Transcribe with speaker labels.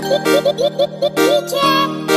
Speaker 1: DJ